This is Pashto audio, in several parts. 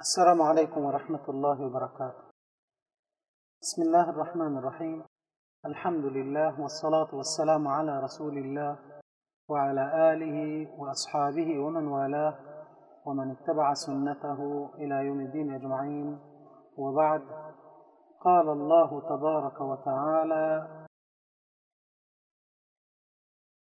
السلام عليكم ورحمة الله وبركاته بسم الله الرحمن الرحيم الحمد لله والصلاة والسلام على رسول الله وعلى آله وأصحابه ومن والاه ومن اتبع سنته إلى يوم الدين أجمعين وبعد قال الله تبارك وتعالى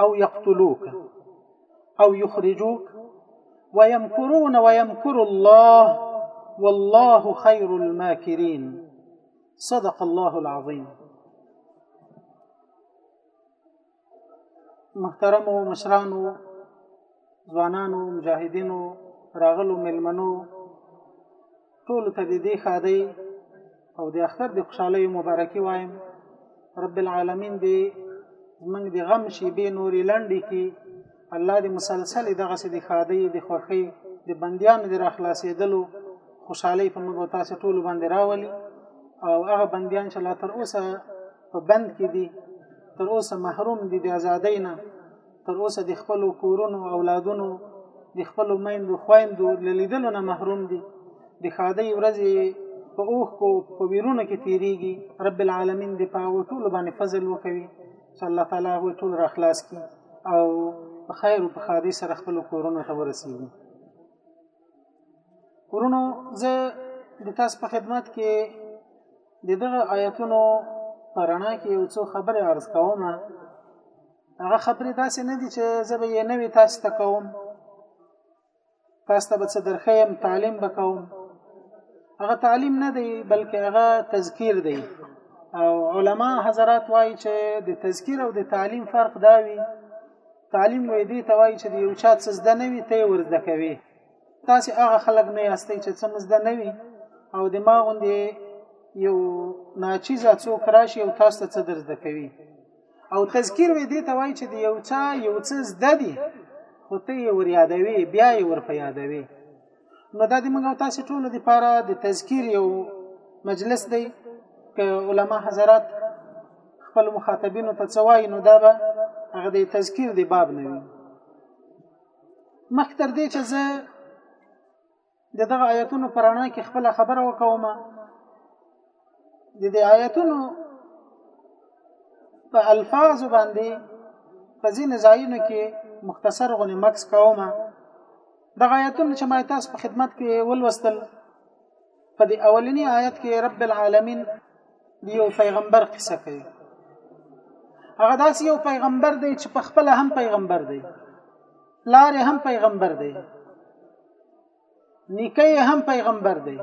أو يقتلوك أو يخرجوك ويمكرون ويمكر الله والله خير الماكرين صدق الله العظيم محترمو مشرانو ځوانانو مجاهدينو راغلو ملمنو ټولو ته د دې ښادۍ او د اختر د خوشحالیو مبارکي وایم. رب العالمین دې زموږ د غم شیبې نورې لنډې کړي. الله دې مسلسل دغسې د ښادۍ، د خوښۍ، د بندیانو د راخلاصېدلو خوشحالۍ په موږ او تاسې ټولو باندې راولي او هغه بندیان چې لا تر اوسه په بند کې دي، تر اوسه محروم دي د ازادۍ نه، تر اوسه د خپلو کورونو، اولادونو، د خپلو میندو، خویندو له لیدلو نه محروم دي، د ښادۍ ورځې یې په اوښکو، په ویرونو کې تېرېږي، رب العالمین دې په هغوی ټولو باندې فضل وکوي چې الله تعالی هغوی ټول راخلاص کړي او په خیر او په ښادۍ سره خپلو کورونو ته ورسېږي. ورونو زه د تاسو په خدمت کې د دغه آیتونو په رڼا کې یو څو خبرې عرض کوم هغه خبرې داسې نه دي چې زه به یې نوې تاسو ته کوم تاسو ته به څه درخیم تعلیم به کوم هغه تعلیم نه دی بلکې هغه تذکیر دی او علما حضرات وایي چې د تذکیر او د تعلیم فرق دا وي تعلیم وې دی ته وایي چې د یو چا څه زده نه وي ته یې ورزده کوي تاسو هغه خلک نه یاستئ چې څه مزده نه وي او د ما غوندې یو ناچیزه څوک راشي او تاسو ته څه درزده کوي او تذکیر وې دې ته وایي چې د یو چا یو څه زده دي خو ته یې ور یادوي بیا یې ور په یادوي نو دا د موږ تاسو ټولو لپاره د تذکیر یو مجلس دی که علما حضرات خپل مخاطبینو ته څه وایي نو دا به هغه د تذکیر دی باب نه وي مخ تر دې چې زه د دغه آیتونو پر اړه کې خپل خبره وکوم د دې آیتونو په الفاظ باندې په ځین ځایونو کې مختصر غونې مکس کوم د آیتونو چې ما تاسو په خدمت کې ولوستل په دې اولنی آیت کې رب العالمین دی یو پیغمبر قصه کوي هغه داسې یو پیغمبر دی چې په خپل هم پیغمبر دی پلار یې هم پیغمبر دی نیکه یې هم پیغمبر دی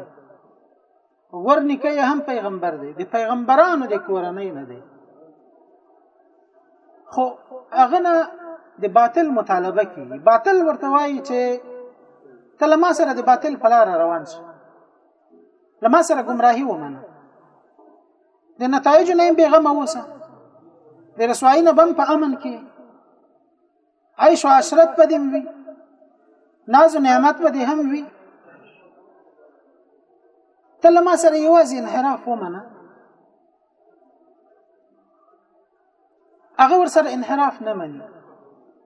ور نیکه یې هم پیغمبر دی د پیغمبرانو د کورنۍ نه دی خو هغه نه د باطل مطالبه کوي باطل ورته وایي چې ته له ما سره د باطل په لاره روان شې له ما سره ګمراهي ومنه د نتایجو نه یې بېغمه اوسه د رسوایي نه به هم په امن کې عیش او عشرت په دې وي ناز او نعمت په دې هم وي ته له ما سره یوازې انحراف ومنه هغه ور سره انحراف نه مني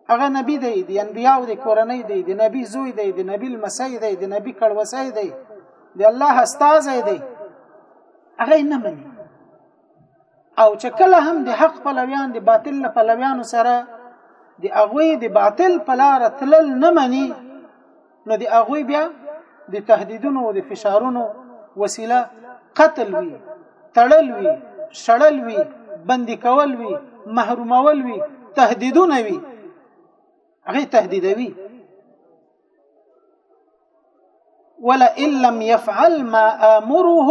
هغه نبی دی دی انبیاو دی کورنۍ دی دی نبی زوی دی دی نبی المسی دی دی نبی کړوسی دی دی الله استاد دی هغه نه مني او چې کله هم د حق پلویان د باطل له پلویانو سره د هغوی د باطل په لاره تلل نه مني نو د هغوی بیا د تهدیدونو او د فشارونو وسیله قتل وي تړل وي شړل وي بندي کول وي محرومول وي تهدیدونه وي هغه تهدیدوي ولئن لم يفعل ما امره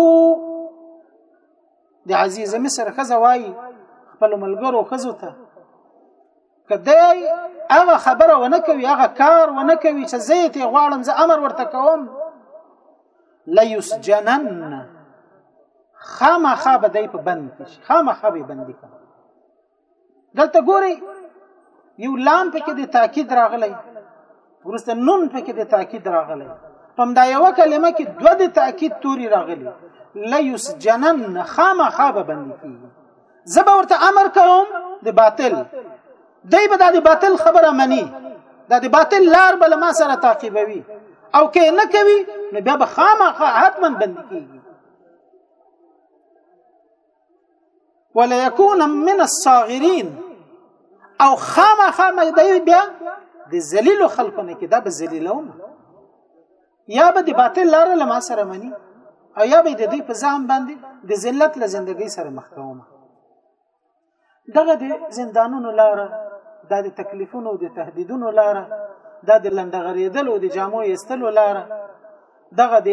د عزیز مصر خزه وای خپل ملګرو خزو ته کدی هغه خبره ونه کوي هغه کار ونه کوي چې زه ته غواړم زه امر ورته کوم ليسجنن خامخا به دی په بند کې خامخا به بندي کړي دلته ګوري یو لام پکې د تاکید راغلی ورسته نون پکې د تاکید راغلی پم دا یو کلمه کې دو د تاکید توري راغلی لا یسجنن خامخا به بندي کیږي زه به ورته امر کوم د باطل دی به د باطل خبره مني د د باطل لار بل ما سره تعقیبوي او کې نه کوي نو بیا به خامخا حتما بند کیږي ولا يكون من الصاغرين او خامه خامه دی بیا د ذلیل خلکو نه کې دا به ذلیلوم یا به د باطل لار له ما سره مني او یا به د دوی په ځان باندې د ذلت له ژوندۍ سره مخ کوم دغه د زندانونو لاره، دا د تکلیفونو او د تهدیدونو لاره، دا د لنډغرېدلو او د جامو ایستلو لاره، دغه د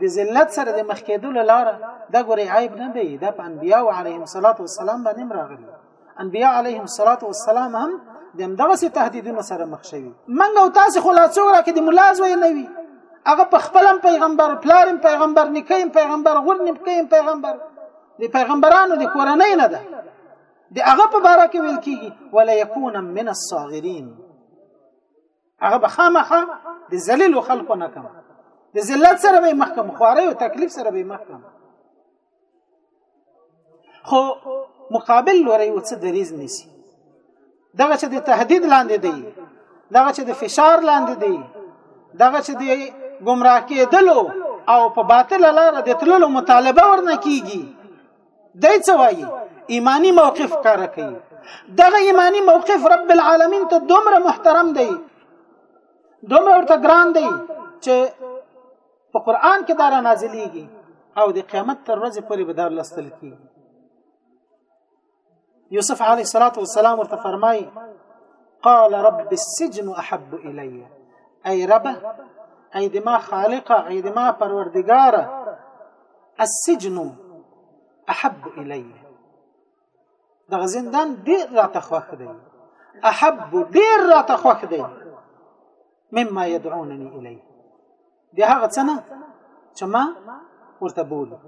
د ذلت سره د مخ کېدلو لاره، دا ګورئ عیب نه دی، دا په انبیاو علیهم الصلاة والسلام باندې هم راغلي. انبیا علیهم الصلاة والسلام هم د همدغسې تهدیدونو سره مخ شوي. موږ او تاسې خو لا څوک راکې د ملا زوی نه وي، هغه په خپل هم پیغمبر، پلار هم پیغمبر، نیکه هم پیغمبر، غور نیکه هم پیغمبر، د پیغمبرانو د کورنۍ نه ده د هغه په باره کې ویل کیږي ولا یکون من الصاغرین هغه بخامخه د ذلیل خلکو نه کم د ذلت سره به محکم خواري او تکلیف سره به محکم خو مقابل لوري وڅ دریز نسی دغه چې د تهدید لاندې دی دغه چې د فشار لاندې دی دغه چې د گمراه کېدلو او په باطل لار د تللو مطالبه ورنه کیږي دای څه وایي ایمانی موقف کار کوي دغه ایمانی موقف رب العالمین ته دومره محترم دی دومره ورته ګران دی چې په قران کې دا را نازلېږي او د قیامت تر ورځې پورې به دا لستل کیږي يوسف عليه الصلاة والسلام ورته قال رب السجن احب إلي أي رب أي دماء خالقة أي دماء پروردگار السجن احب إلي دغ زندان دير راته تخوخ دي احب دير راته تخوخ دي مما يدعونني الیه د هغه څه نه چې ما ورته بولي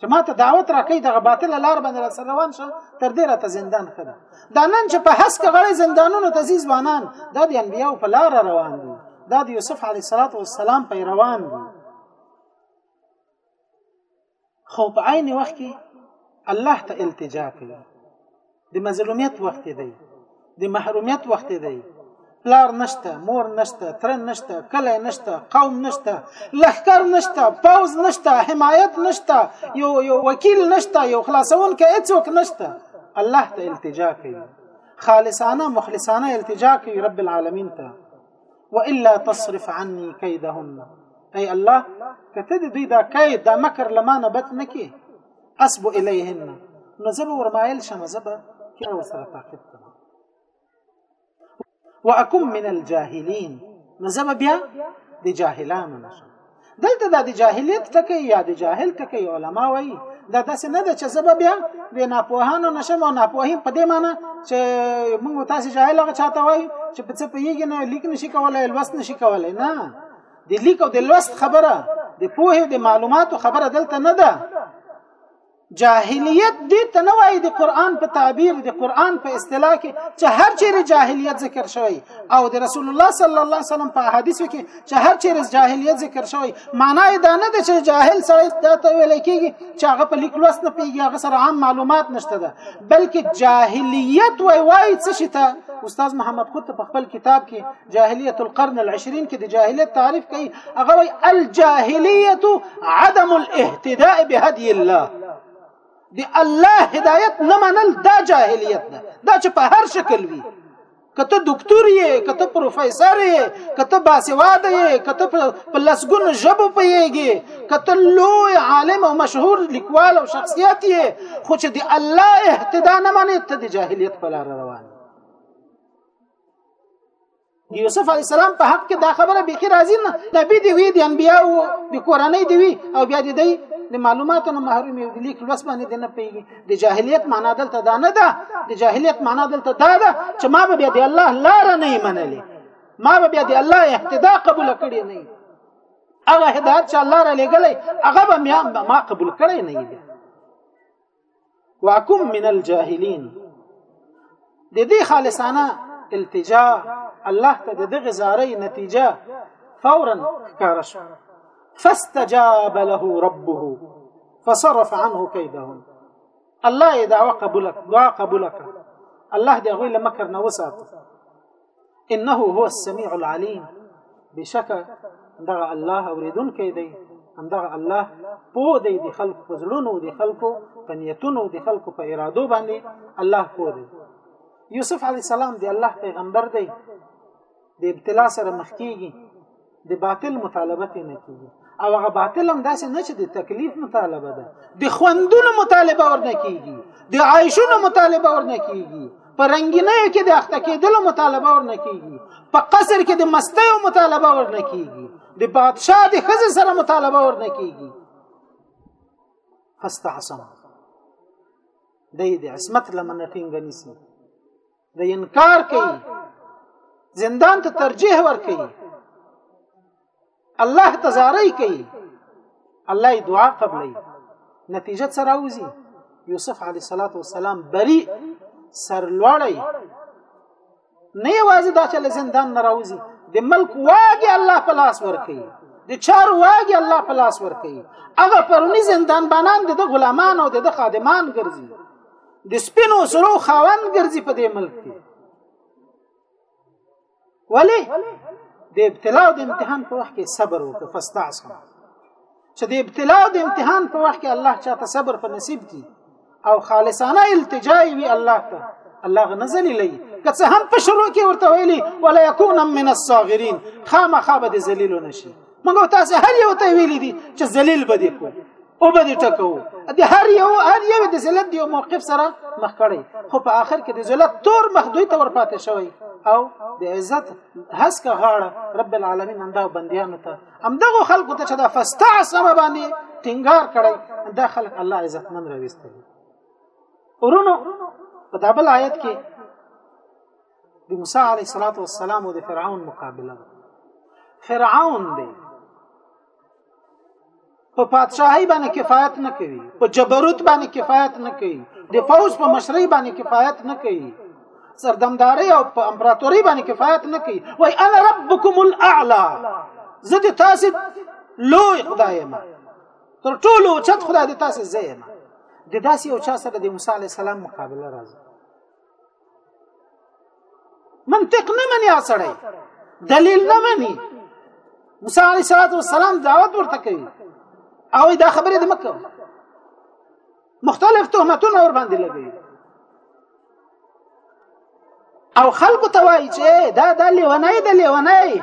چې ما ته دعوت راکړي دغه باطله لار باندې را سره روان شه تر دې راته زندان ښه ده دا نن چې په هسکه غړې زندانونو ته ځي ځوانان دا د انبیاو په لاره روان دي دا د یوسف علیه السلام پیروان دي خو په عین وخت کې الله ته التجا کوي د مظلومیت وخت دی د محرومیت وخت دی پلار نشته مور نشته تر نشته کله نشته قوم نشته لخر نشته پوز نشته حمایت نشته یو یو وکیل نشته یو خلاصون کې هیڅوک نشته الله ته التجا کوي خالصانه مخلصانه التجا کوي رب العالمین ته والا تصرف عني كيدهن اي الله کته دې دوی دا کید دا مکر لمانه بت نکي اسب الیهن نو زه به ورمایل شم زه به کې ور سره تعقیب کوم واکم من الجاهلین نو زه به بیا د جاهلانو نشم دلته دا د جاهلیت ټکی یا د جاهل ټکی علما وایي دا داسې نه ده چې زه به بیا د ناپوهانو نشم او ناپوهي په دې معنی چې موږ تاسو جاهل هغه چاته وایي چې په څه پیږي نه لیک نشي کولای لوست نشي کولای نه د لیک او د لوست خبره د پوهې د معلوماتو خبره دلته نه ده جاهلیت دې ته نه وایي د قران په تعبیر د قران په اصطلاح کې چې هر چیرې جاهلیت ذکر شوی او د رسول الله صلی الله علیه وسلم په حدیثو کې چې هر چیرې جاهلیت ذکر شوی معنی دا نه ده چې جاهل سړی دا ته ویل کېږي چې هغه په لیک لوست نه پیږي هغه سره عام معلومات نشته ده بلکې جاهلیت وای وای څه شي ته استاد محمد خود په خپل کتاب کې جاهلیت القرن العشرين کې د جاهلیت تعریف کوي هغه وایي الجاهلیت عدم الاهتداء بهدي الله د الله هدایت نه منل دا جاهلیت ده دا چې په هر شکل وي کته دکتور یې کته پروفیسور یې کته باسواده یې کته په لسګونو ژبو پیږي کته لوی عالم او مشهور لیکوال او شخصیت یې خو چې د الله اهتدا نه منې ته د جاهلیت په لار روان یوسف علی السلام په حق کې دا خبره به کې راځي نه نبی دی وی دی انبیا او د کورنۍ دی وی او بیا دی دی د معلوماتو نه محروم یو د لیک لوس باندې نه پیږي د جاهلیت معنا دلته دا نه ده د جاهلیت معنا دلته دا ده چې ما به بیا دی الله لار نه منلې ما به بیا دی الله اهتدا قبول کړی نه هغه هدایت چې الله را لګلې هغه به ما قبول کړی نه وکم من الجاهلین د دې خالصانه التجا الله ته د دغه زارې نتیجه فورا ښکاره شو فاستجاب له ربه فصرف عنه كيدهم الله دعوه قبولك دعا قبولك الله دې هغه لمکر نه وساته انه هو السميع العليم بشک دغه الله اوریدونکی دی همدغه الله پوه دی د خلکو په زړونو د خلکو په نیتونو د خلکو په ارادو باندې الله پوه دی یوسف علی السلام دی الله پیغمبر دی د ابتلا سره مخ کیږي د باطل مطالبه تی نه کیږي او هغه باطل هم داسې نه چې د تکلیف مطالبه ده د خوندونو مطالبه ورنه کیږي د عایشونو مطالبه ورنه کیږي په رنگینیو کې د اخته کېدلو مطالبه ورنه کیږي په قصر کې د مستیو مطالبه ورنه کیږي د بادشاه د خزې سره مطالبه ورنه کیږي فاستعصم د دې عصمت لمن ټینګ نیسی د انکار کوي زندان ته ترجیح ور کوي الله ته زارۍ کوي الله یې دعا قبلې نتیجه سره راوځي یوسف علی صلوات و سلام بری سرلوړی نه یوازې دا چې له زندان نه راوځي د ملک واګي الله په لاس ور کوي د چار واګي الله په لاس ور کوي هغه پرونی زندان بانان د غلامان او د خادمان ګرځي د سپینو زرو خاوند ګرځي په دې ملک کې ولی د ابتلا او د امتحان په وخت کې صبر وکړه فاستعصم چې د ابتلا او د امتحان په وخت کې الله چاته صبر په نصیب کی او خالصانه التجا وی الله ته الله غنزلی لې که څه هم په شروع کې ورته ویلي ولا یکون من الصاغرین خامخا به ذلیل نشي موږ تاسو هر یو ته ویلي دي چې ذلیل به دي کو او به دې ټکو د هر یو هر یو د ذلت دی موقف سره مخ کړي خو په آخر کې د ذلت تور مخ دوی ته ورپاتې شوی او د عزت هسکه غاړه رب العالمین همدا بندیانو ته همدغه خلکو ته چې دا فاستعصم باندې ټینګار کړي دا خلک الله عزت من راويستي ورونو په دا بل آیت کې د موسی علیه السلام او د فرعون مقابله ده فرعون دی په پادشاهي باندې کفایت نه کوي په جبروت باندې کفایت نه کوي د فوج په مشرۍ باندې کفایت نه کوي سردمداري او په امپراتوري باندې کفایت نه کوي وای انا ربکم الاعلى زه د تاسو لوی خدای یم تر ټولو چت خدای د تاسو زه یم د داسې یو چا سره د موسی علی السلام مقابله راځي منطق نه مني اسړی دلیل نه مني موسی علیه الصلاۃ والسلام دعوت ورته کوي او دا خبره د مکه مختلف تهمتونه ور باندې لګي او خلکو ته وایي چې دا د لیونی د لیونی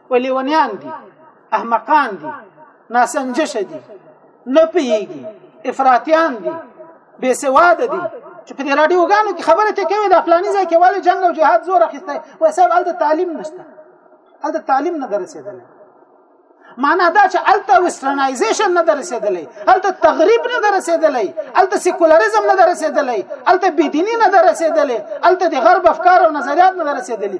ولیونیان دي احمقان دي ناسنجش دي نه پیږي افراطیان دي بې سواد دي چې په دې رادیو غانو کې خبره ته کوي د فلاني ځای کې والي جنگ او جهاد زور اخیسته وای صاحب الته تعلیم نشته الته تعلیم نه درسېدل معنا دا چې الته وسترنایزیشن نه درسېدلې الته تغریب نه درسېدلې الته سیکولریزم نه درسېدلې الته بيدینی نه درسېدلې الته د غرب افکار او نظریات نه درسېدلې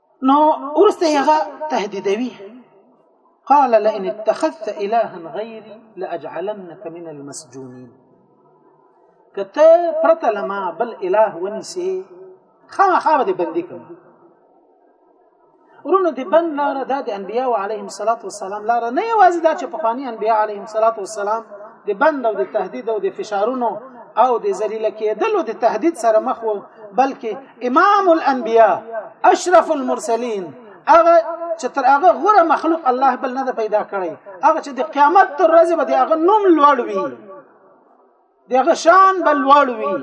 نو ورسته هغه تهدیدوي قال لئن اتخذت الها غيري لاجعلنك من المسجونين کته پرته لما بل اله ونیسي خامخا به بندي کوم ورونو د بند لار د انبیاء علیهم الصلاۃ والسلام لار نه یوازې دا چې په خواني انبیاء علیهم الصلاۃ والسلام د بند او د تهدید او د فشارونو او د ذلیل کېدلو د تهدید سره مخ وو بلکې امام الانبیاء اشرف المرسلین هغه چې تر هغه غوره مخلوق الله بل نه پیدا کړی هغه چې د قیامت تر ورځې به هغه نوم لوړ وي دغه شان بل لوړ وي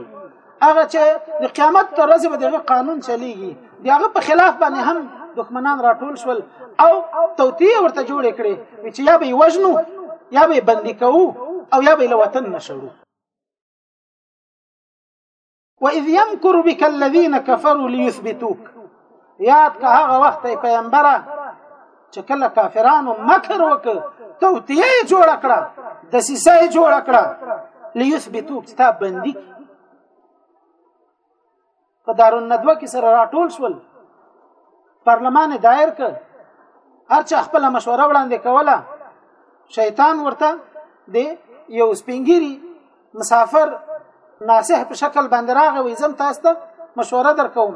هغه چې د قیامت تر ورځې به دغه قانون چلیږي دغه په خلاف باندې هم دښمنان راټول شول او توتی ورته جوړ کړي چې یا به وژنو یا به بندي کوو او یا به له وطن نشړو واذ يمكر بك الذين كفروا ليثبتوك یاد که هغه وخت پیغمبره چې کله کافرانو مکر وکړ توتیه جوړ کړه د سیسه جوړ کړه ليثبتوك تا بندي په دارون ندوه کې سره راټول شول پارلمان دایر ک هرچا خپل مشوره وړاندې کوله شیطان ورته د یو سپینګری مسافر ناصح په شکل باندې راغی وې زم تاسو ته مشوره درکوم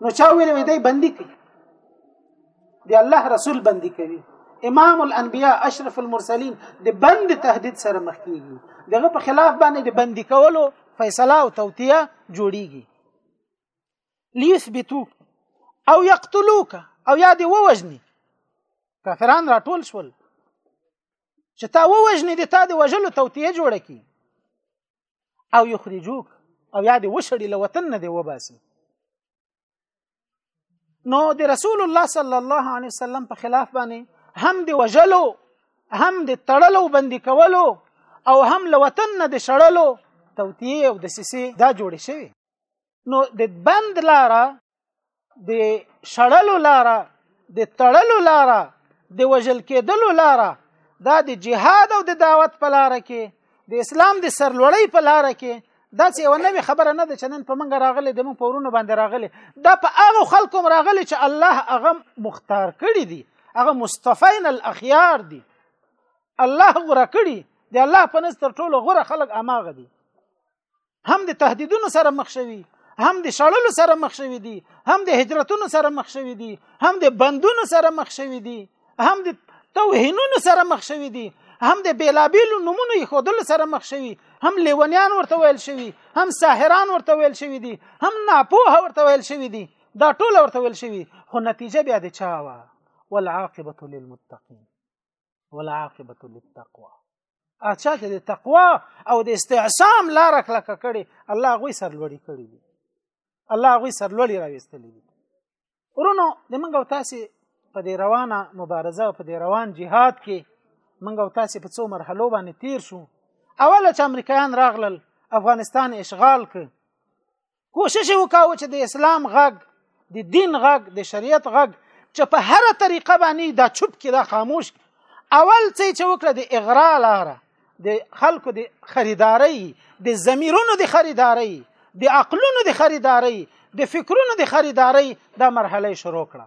نو چا ویل وې دی بندي کی دی الله رسول بندي کوي امام الانبیاء اشرف المرسلین د بند تهدید سره مخ کیږي دغه په خلاف باندې د بندي کولو فیصله او توتیه جوړیږي لیثبتو او یقتلوک او یا دی ووجنی کافران راټول شول چې تا ووجنی دی تا دی وجلو توتیه جوړ کی او یخرجوک او یا دی وشړي له وطن نه دی وباسي نو د رسول الله صلی الله علیه وسلم په خلاف باندې هم دی وجلو هم د تړلو بندي کولو او هم له وطن نه د شړلو توتیه او د سیسي دا جوړې شوی نو د بند لاره د شړلو لاره د تړلو لاره د وژل کېدلو لاره دا د جهاد او د دعوت په لاره کې د اسلام د سرلوړۍ په لاره کې دا چې یو نوې خبره نه ده چې نن په منګه راغلي د مون پورونو باندې راغلي دا په هغه خلکو راغلي چې الله هغه مختار کړی دي هغه مصطفین الاخيار دي الله غره کړی دی الله په نس تر ټولو غره خلک اماغه دي هم د تهدیدونو سره مخ شوي هم د شړلو سره مخ شوي دي هم د هجرتونو سره مخ شوي دي هم د بندونو سره مخ شوي دي هم د توهینونو سره مخ شوي دي هم د بیلابیلو نمونو خودلو سره مخ شوي هم لیونیان ورته ویل شوي هم ساحران ورته ویل شوي دي هم ناپوه ورته ویل شوي دي دا ټول ورته ویل شوي خو نتیجه بیا د چا وه والعاقبه للمتقین والعاقبه للتقوى اچا چې د تقوا او د استعصام لار کلک کړي الله غوي سر لوړي کړي دي الله غوي سر لوړي راوستلې دي ورونو د منګ او تاسو په دې روانه مبارزه په دې روان جهاد کې منګ او تاسو په څو مرحلو باندې تیر شو اول چې امریکایان راغلل افغانستان اشغال ک کوشش وکاو چې د اسلام غږ د دین غږ د شریعت غږ چې په هر طریقه باندې دا چوپ کې دا خاموش اول څه چې وکړه د اغرا لاره د خلکو د خریداري د زمیرونو د خریداري د عقلونو د خریداري د فکرونو د خریداري دا مرحله شروع کړه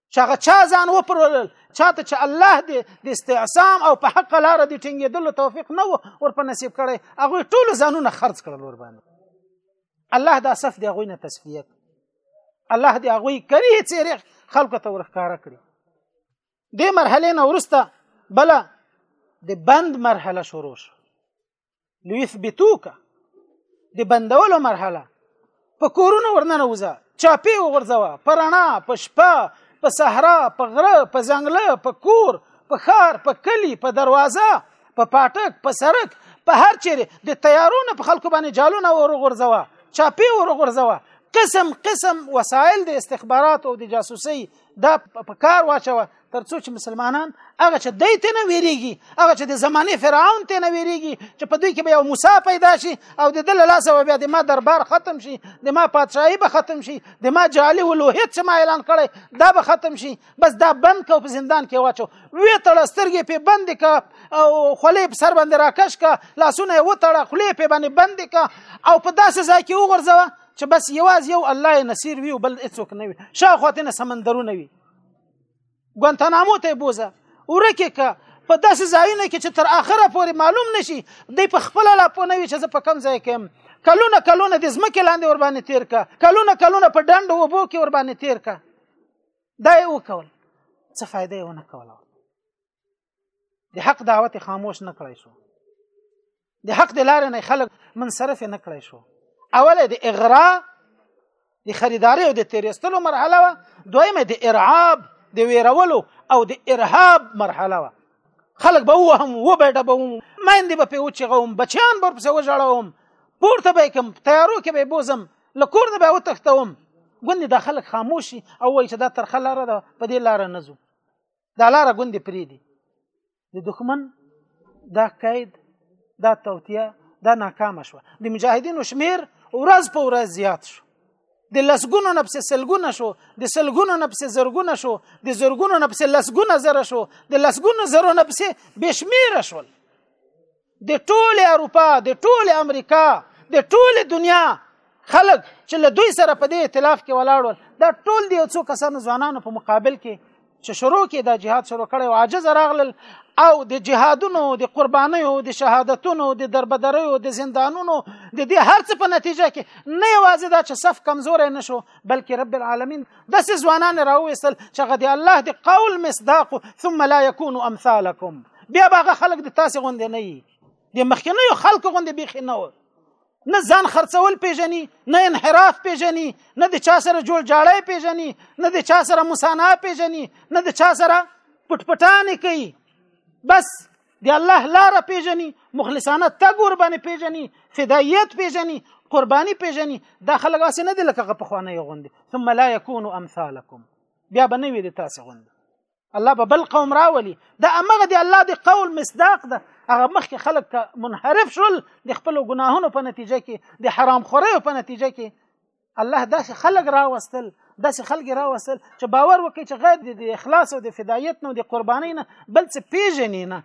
چې هغه چا ځان وپرولل چاته چې الله دې د استعصام او په حق لار دې ټینګېدل توفیق نه و ور په نصیب کړي هغه ټول ځانونه خرج کړل ور باندې الله دا صف دی هغه نه تسفیه الله دې هغه کری چیرې خلکو ته ورخاره کړي دې مرحله نه ورسته بل د بند مرحله شروع شو ليثبتوك د بندولو مرحله په کورونو ورننه وځه چاپی وغورځوه په رڼا په شپه په صحرا په غره په ځنګله په کور په خار په کلی په دروازه په پاټک په سرک په هر چیرې د تیارونو په خلکو باندې جالونه ورغورځوه چاپی ورغورځوه قسم قسم وسایل د استخبارات او د جاسوسي دا په کار واچوه تر څو چې مسلمانان هغه چې دوی ته نه ویریږي هغه چې د زمانه فرعون ته نه ویریږي چې په دوی کې به یو موسی پیدا شي او د دل لاس او بیا د ما دربار ختم شي د ما پادشاهي به ختم شي د ما جعلی ولوهیت چې ما اعلان کړی دا به ختم شي بس دا بند کو په زندان کې واچو وی تړ سترګې په بند کا او خلې په سر باندې راکش کا لاسونه و تړ خلې په باندې بند کا او په داسې ځای کې وګرځوه چې بس یواز یو الله نصير وي او بل هیڅوک نه وي شاوخوا ته سمندرونه وي ګوانتانامو ته بوزه ورکه که په داسې ځایونه کې چې تر اخره پورې معلوم نشي دی په خپل لا پونه وي چې زه په کم ځای کې يم کلونه کلونه د زمکه لاندې ور باندې تیر کا کلونه کلونه په ډنډ وبو کې ور باندې تیر کا دا یې وکول څه فائدې ونه کوله د حق دعوت خاموش نه کړای شو د حق د لارې نه خلک منصرف نه کړای شو اوله د اغرا د خریداري او د تیرستلو مرحله و دویمه د ارعاب د ویرولو او د ارهاب مرحله و خلک به وهم و به ډبوم مېندې به په وچې غوم بچیان به په وژړوم پورته به کوم تیارو کې به بوزم لکور نه به وتښتوم ګوندې دا خلک خاموشي او وایي چې دا ترخه لاره ده په دې لاره نه ځو دا لاره ګوندې پرې دي د دښمن دا قید دا توتیه دا ناکام شو د مجاهدینو شمیر ورځ په ورځ زیات شو د لسګونو نه پسې سلګونه شو د سلګونو نه پسې زرګونه شو د زرګونو نه پسې لسګونه زره شو د لسګونو زرو نه پسې بشمیره شول د ټوله اروپا د ټوله امریکا د ټوله دنیا خلک چې له دوی سره په دې ائتلاف کې ولاړول دا ټول دی څو کسانو ځوانانو په مقابل کې چې شروع کې دا جهاد شروع کړي او عاجز راغلل او د جهادونو د قربانیو د شهادتونو د دربدریو د زندانونو د دې هرڅ په نتیجه کې نه یوازې دا چې صف کمزور نه شو بلکې رب العالمین د ځوانان راوېستل چې غدي الله د قول مصداق ثم لا يكون امثالكم بیا به هغه خلک د تاسې غوندې نه وي د مخکنیو خلکو غوندې بیخي نه و نه ځان خرڅول پیژني نه انحراف پیژني نه د چا سره جوړ جاړی پیژني نه د چا سره مسانا پیژني نه د چا سره پټپټانې کوي بس د الله لار پیژني مخلصانه تګ ور باندې پیژني فدایت پیژني قرباني پیژني دا خلک واسه نه دي لکه په خوانه یو غوندي ثم لا يكون امثالكم بیا بنوي د تاسو غوندي الله به بل قوم راولي دا امغه دی الله دی قول مصداق ده هغه مخکې خلک منحرف شول د خپل ګناهونو په نتیجه کې د حرام خوري په نتیجه کې الله داسې خلک راوستل داسې خلک راوستل چې باور وکړي چې غیر د اخلاص او د فدایت نو د قربانۍ نه بل څه پیژنې نه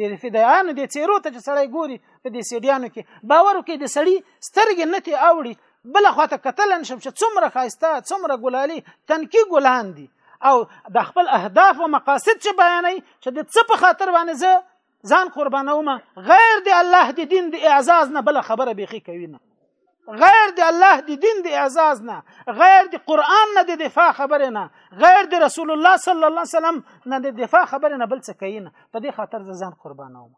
د فدایانو د چیرو ته چې سړی ګوري په دې سیډیانو کې باور وکړي د سړی سترګې نه تی اوړي بل خواته کتل نشم چې څومره خایسته څومره ګلالي تنکی ګلان دي او د خپل اهداف او مقاصد چې بیانوي چې د څه په خاطر باندې زه ځان قربانوم غیر د الله د دین د اعزاز نه بل خبره بيخي کوي نه غیر د الله د دین د اعزاز نه غیر د قران نه د دفاع خبره نه غیر د رسول الله صلی الله علیه وسلم نه د دفاع خبره نه بل څه کوي نه په دې خاطر ځان قربانوم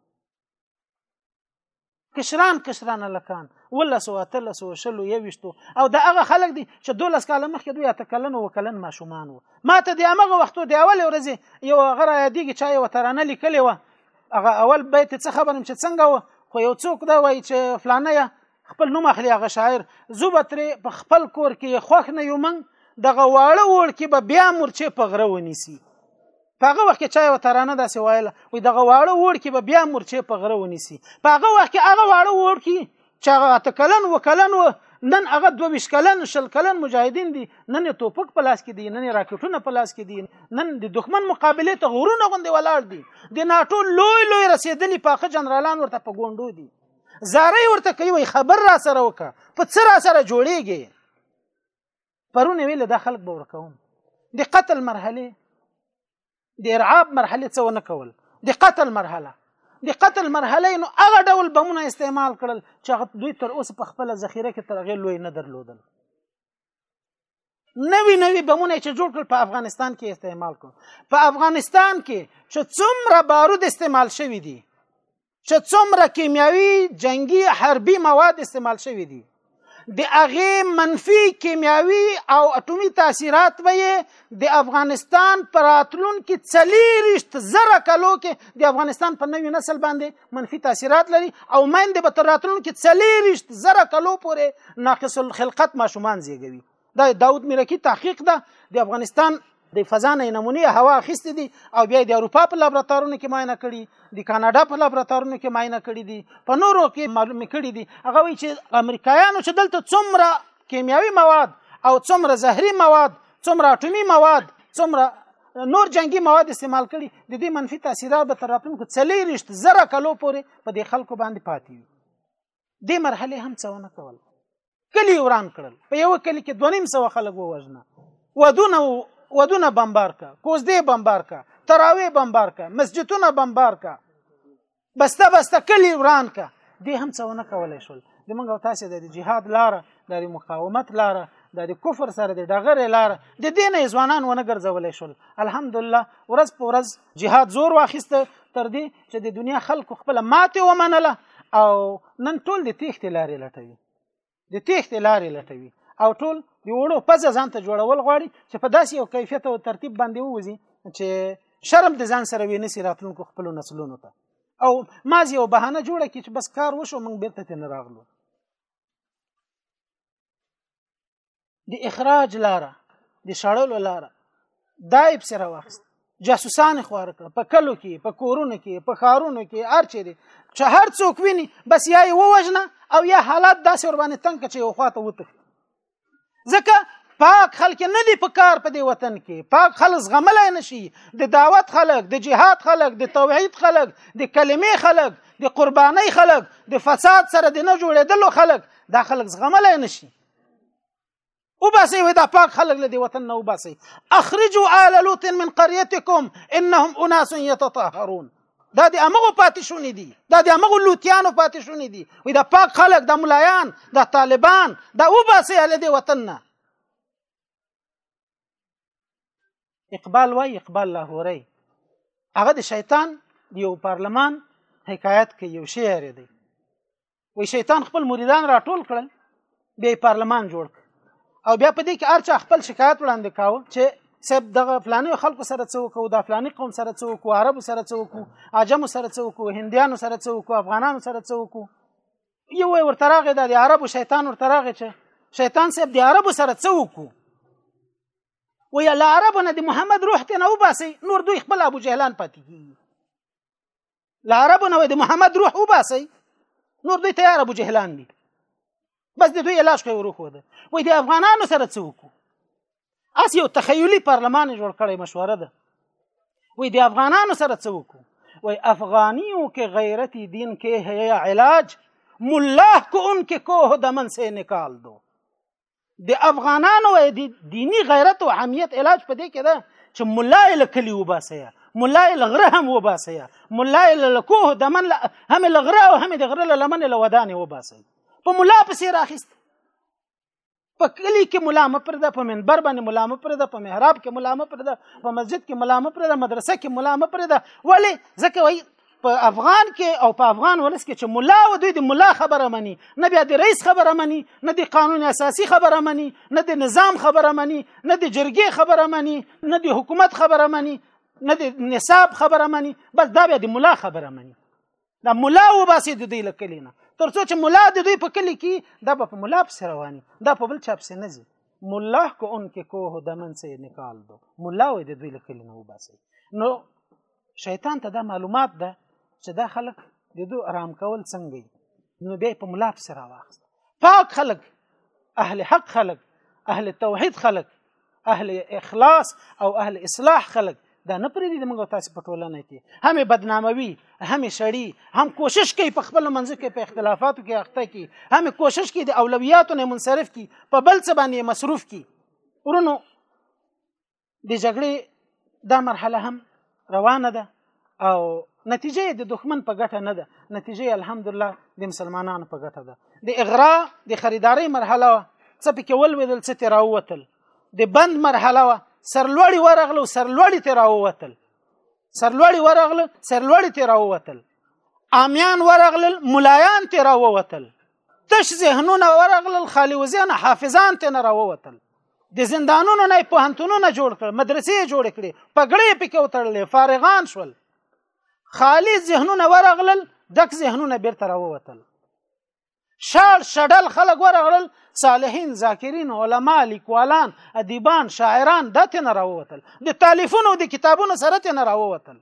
کشران کشران لکان ولس او اتلس او شلو یوشتو او د هغه خلک دي چې دولس کاله مخکې دوی اته کلن او کلن ماشومان وو ما ته د هغه وختو د اول ورځې یو غره یادېږي چې یو ترانه لیکلې وه هغه اول بیت څه خبرم چې څنګه و خو یو څوک دا وایي چې فلانه یا خپل نوم اخلي هغه شاعر زوبه ترې په خپل کور کې خوښ نه یو من دغه واړه وړ کې به بیا مورچې په غره ونیسي په هغه وخت کې چا یو ترانه داسې وایله وایي دغه واړه وړ کې به بیا مورچې په غره ونیسي په هغه وخت کې هغه واړه وړ کې چې هغه اته کلن و کلن و نن هغه 22 کلن شل کلن مجاهدین دي نن توپک په لاس کې دي نن راکټونه په لاس کې دي نن د دښمن مقابله ته غرونه غوندې ولاړ دي د ناتو لوی لوی رسیدلی پاخه جنرالان ورته په ګوندو دي زارې ورته کوي خبر را سره وکه په څه را سره جوړیږي پرونه ویل دا خلک به ورکوم د قتل مرحله د ارعاب مرحله څه ونه کول د قتل مرحله د قتل مرحله نو هغه ډول بمونه استعمال کړل چې هغه دوی تر اوسه په خپل ذخیره کې تر هغه لوی نه درلودل نوی نوی بمونه چې جوړ کړل په افغانستان کې استعمال کړل په افغانستان کې چې څومره بارود استعمال شوی دی چې څومره کیمیاوي جنگي حربي مواد استعمال شوي دي د هغه منفي کیمیاوي او اټومي تاثیرات به د افغانستان پر راتلونکي څلیریشت زره کلو کې د افغانستان په نوي نسل باندې منفي تاثیرات لري او مین د به تر راتلونکي څلیریشت زره کلو پورې ناقص الخلقت ماشومان زیږوي دا داود میرکی تحقیق ده د افغانستان د فضا نه نمونې هوا اخیستې دي او بیا د اروپا په لابراتوارونو کې معاینه کړي د کاناډا په لابراتوارونو کې معاینه کړي دي په نورو کې معلومې کړي دي هغه وایي چې امریکایانو چې دلته څومره کیمیاوي مواد او څومره زهري مواد څومره اټومي مواد څومره نور جنگي مواد استعمال کړي د دې منفي تاثیرات به تر راتلونکو څلېرشت زره کلو پورې په دې خلکو باندې پاتې وي دې مرحله هم څه ونه کول کلی وران کړل په یو کلی کې دوه نیم سوه خلک ووژنه ودونه ودونه بمبار کا کوزدې بمبار کا تراوی بمبار کا مسجدونه بمبار کا بسته بسته کلی وران کا دې هم څه ونه کولای شول د موږ او تاسو د جهاد لاره د مقاومت لاره د کفر سره د ډغره لاره د دین ځوانان ونه ګرځولای شول الحمدلله ورځ په ورځ جهاد زور واخیسته تر دې چې د دنیا خلکو خپل ماته ومنله او نن ټول د تیښتې لارې لټوي د تیښتې لارې لټوي او ټول د وړو پزه ځان ته جوړول غواړي چې په داسې یو کیفیت او ترتیب باندې ووزي چې شرم د ځان سره ویني سي راتلونکو خپل نسلونو ته او مازی یو بهانه جوړه کی چې بس کار وشو موږ بیرته نه راغلو د اخراج لاره د شړلو لاره دا یې سره واخست جاسوسان خوار کړ په کلو کې په کورونو کې په خارونو کې هر چی دي چې هر څوک ویني بس یا یې ووجنه او یا حالات داسې ور باندې تنګ چې یو خواته وتښت ځکه پاک خلک نه دی په کار په دی وطن کې پاک خلک زغملای نشي د دعوت خلک د جهاد خلک د توحید خلک د کلمې خلک د قربانۍ خلک د فساد سره د نه جوړېدلو خلک دا خلک زغملای نشي وباسي ودا پاک خلق لدي وطن وباسي اخرجوا آل لوط من قريتكم انهم اناس يتطهرون دا د امغه پاتې شونې دي دا د امغه لوتیانو پاتې شونې دي وي دا پاک خلک د ملایان د طالبان دا وباسي له دې وطن نه اقبال وای اقبال لاهوري هغه د شیطان یو پارلمان حکایت کوي یو شعر دی وي شیطان خپل مریدان راټول کړل بیا پارلمان جوړ او بیا په دې کې ارچا خپل شکایت وړاندې کاوه چې سب دغه فلانه خلکو سره څه وکړو دا فلانه قوم سره څه وکړو عربو سره څه وکړو عجمو سره څه وکړو هندیانو سره څه وکړو افغانانو سره څه وکړو یو ورته راغی د عربو شیطان ورته راغی چې شیطان صاحب د عربو سره څه وکړو وی الله عربونه د محمد روح ته نه وباسي نور دوی خپل ابو جهلان پاتې کیږي له عربو نه د محمد روح وباسئ نور دوی ته عربو جهلان دي بس د دوی علاج کوي روح وده وای د افغانانو سره څه وکړو اس یو تخیلی پارلمان جوړ کړی مشوره ده وای د افغانانو سره څه وکړو وای افغانیو کې غیرتی دین کې هي علاج ملاه کو ان کې کوه دمن سه نکال دو د افغانانو د دینی غیرت او عامیت علاج په دې کې ده چې مولا یې له کلي وباسه مولا یې له غره هم وباسه مولا یې له کوه دمن له هم له غره او هم د غره له لمن له ودانې وباسه په مولا پسې راخیست په کلی کې مولا مپرده په منبر باندې مولا مپرده په محراب کې مولا مپرده په مسجد کې مولا مپرده مدرسه کې مولا مپرده ولی ځکه وای په افغان کې او په افغان ولس کې چې ملا و دوی د ملا خبره مني نه بیا د رئیس خبره مني نه د قانون اساسي خبره مني نه د نظام خبره مني نه د جرګې خبره مني نه د حکومت خبره مني نه د نصاب خبره مني بس دا بیا د ملا خبره مني دا ملا و باسي د دوی لکلی نه ترڅو چې ملا د دوی په کلی کې دا په ملا پس رواني دا په بل چا پس نه ځي ملا کو ان کې کوه دمن سه نکال دو ملا و د دوی لکلی نه و باسي نو شیطان ته دا معلومات ده چې دا خلک د دوی آرام کول څنګه دي نو بیا په ملا پسې راواخست پاک خلک اهل حق خلک اهل توحید خلک اهل اخلاص او اهل اصلاح خلک دا نه پرې دي موږ تاسو په ټولنه کې هم بدناموي هم شړي هم کوشش کوي په خپل منځ کې په اختلافاتو کې اخته کی هم کوشش کوي د اولویاتو نه منصرف کی په بل څه باندې مصروف کی ورونو د جګړې دا مرحله هم روانه ده او نتیجه د دښمن په ګټه نه ده نتیجه الحمدلله د مسلمانانو په ګټه ده د اغرا د خریدارۍ مرحله څه پکې ولوېدل څه ترې راووتل د بند مرحله وه سرلوړي ورغله او سرلوړي ترې راووتل سرلوړي ورغله سرلوړي ترې راووتل امیان ورغلل ملایان ترې راووتل تش ذهنونه ورغلل خالي وزین حافظان ترې راووتل د زندانونو نه پوهنتونونه جوړ کړ مدرسې جوړ کړې پګړې پکې وتړلې فارغان شول خالی ذهنونه ورغلل دک ذهنونه بیرته راووتل شاړ شډل خلک ورغلل صالحین ذاکرین علما لیکوالان ادیبان شاعران دته نه راووتل د تالیفونو د کتابونو سره ته نه راووتل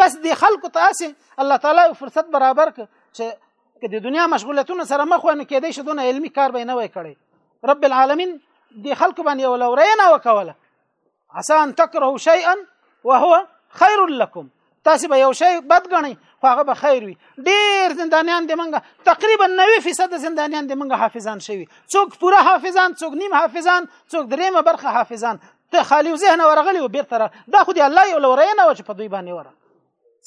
بس د خلکو ته اسې الله تعالی فرصت برابر ک چې که د دنیا مشغولیتونو سره مخ ونه کېدې شي دونه علمی کار به نه وای کړی رب العالمین د خلکو باندې یو لورینه وکوله عسى ان تكرهوا شيئا وهو خير لكم تاسو به یو شی بد غنئ خو هغه به خیر وي ډیر زندانیان د منګه تقریبا 90% زندانیان د منګه حافظان شوي څوک پوره حافظان څوک نیم حافظان څوک دریمه برخه حافظان ته خالی ذهن ورغلی او بیرته دا خو دی الله یو لورې نه و چې په دوی باندې وره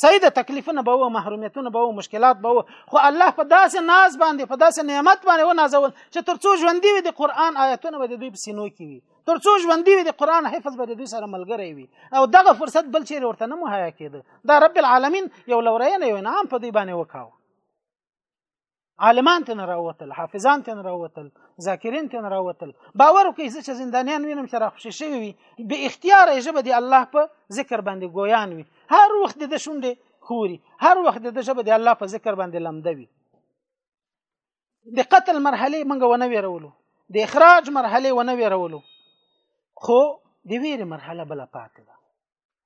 صحیح ده تکلیفونه به وو محرومیتونه به وو مشکلات به وو خو الله په داسې ناز باندې په داسې نعمت باندې و نازول چې ترڅو ژوندۍ وي د قرآن آیتونه به د دوی په سینو کې وي ترڅو ژوندۍ وي د قرآن حفظ به د دوی سره ملګری وي او دغه فرصت بل چیرې ورته نه مهیا کېده دا رب العالمین یو لورین یو انعام په دوی باندې وکاوه عالمان تن راوتل حافظان تن راوتل ذاکرین تن راوتل باور وکړئ چې زندانیان وینم چې راخوشې شوي وي به اختیار یې ژبه دی الله په ذکر باندې ګویان وي هر وخت د شونډې خوري هر وخت د ژبه دی الله په ذکر باندې لمده وي د قتل مرحله منګه ونه ویرولو د اخراج مرحله ونه ویرولو خو د ویره مرحله بل پاتې ده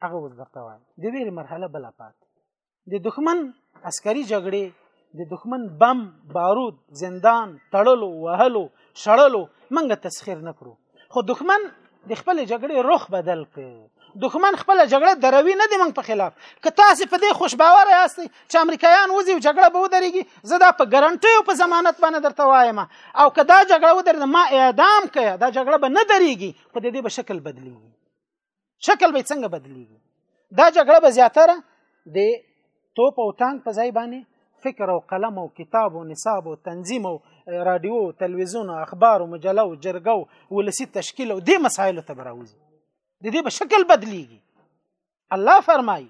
هغه اوس درته وایم د ویرې مرحله بله پاتې د دښمن عسکري جګړې د دښمن بم بارود زندان تړلو وهلو شړلو منګه تسخير نکړو خو دښمن د خپل جګړې روخ بدل کړ دښمن خپل جګړه دروي نه دی موږ په خلاف که تاسو په دې خوشباور یاست چې امریکایان وځي جګړه به ودرېږي زه دا په ګارانټي او په ضمانت باندې درته وایم او که دا جګړه ودرېږي ما اعدام کړه دا جګړه به نه درېږي خو د دې به شکل بدلیږي شکل به څنګه بدلیږي دا جګړه به زیاتره د توپ او تانک په ځای باندې فکر او قلم او کتاب او نصاب او تنظیم او رادیو او تلویزیون او اخبار او مجله او جرګه او ولسی تشکیل او دې مسایلو ته براوځي د دې په شکل بدلیږي الله فرمایي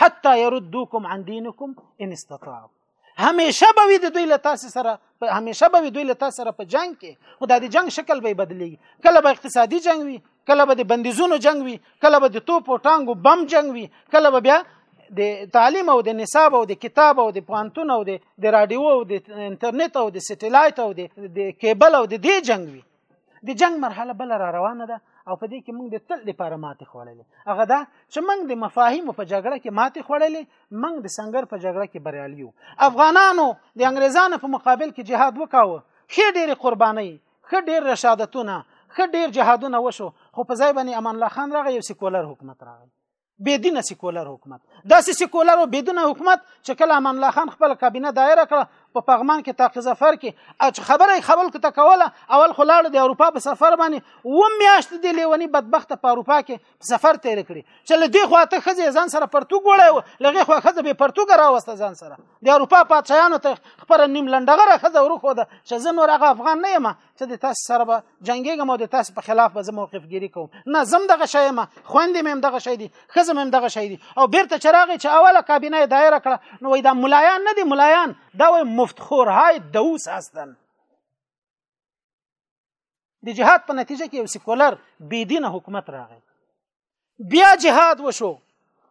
حتی يردوکم عن دینکم ان استطاعوا همیشه به وي د دوی له تاسو سره همیشه به وي دوی له تاسو سره په جنگ کې خو دا د جنگ شکل به بدلیږي کله به اقتصادي جنگ وي کله به د بندیزونو جنگ وي کله به د توپ او ټانګو بم جنگ وي کله به بیا د تعلیم او د نصاب او د کتاب او د پوهنتون او د رادیو او د انټرنیټ او د سټلایټ او د کیبل او د دې جنگ وي د جنگ مرحله بل را روانه ده او په دې کې موږ د تل لپاره ماتې خوړلې هغه دا چې موږ د مفاهیمو په جګړه کې ماتې خوړلې موږ د سنگر په جګړه کې بریالي یو افغانانو د انګریزانو په مقابل کې جهاد وکاوه ښې ډېرې قربانۍ ښه ډېر رشادتونه ښه ډېر جهادونه وشو خو په ځای باندې امان الله خان راغی یو سیکولر حکومت راغی بيدینه سیکولر حکومت داسې سیکولر او بيدینه حکومت چې کله امان الله خان خپل کابینه دایره کړه په پغمان کې تاقی ظفر کې اج خبره یې خبرو ته کوله اول خو لاړ د اروپا په سفر باندې و میاشت دی لیونی بدبخت په اروپا کې سفر تیر کړی چې له دې خوا ته خځه ځان سره پرتو ګوړې لغه خو خځه به پرتو راوسته ځان سره د اروپا پاتشایانو ته خبره نیم لنډغره خځه ورخو ده چې زه نور هغه افغان نه یم ته د تاسو سره به جنگيږم او د تاسو په خلاف به زه موقف ګيري کوم نه زم دغه شی ما خوندې مې دغه شی دي خزه مې دغه شی دي او بیرته چراغ چې اوله کابینه دایره کړه نو وای دا ملایان نه دي ملایان دا وای مفت خور های دوس هستن د جهاد په نتیجه کې یو سیکولر بی دین حکومت راغی بیا جهاد وشو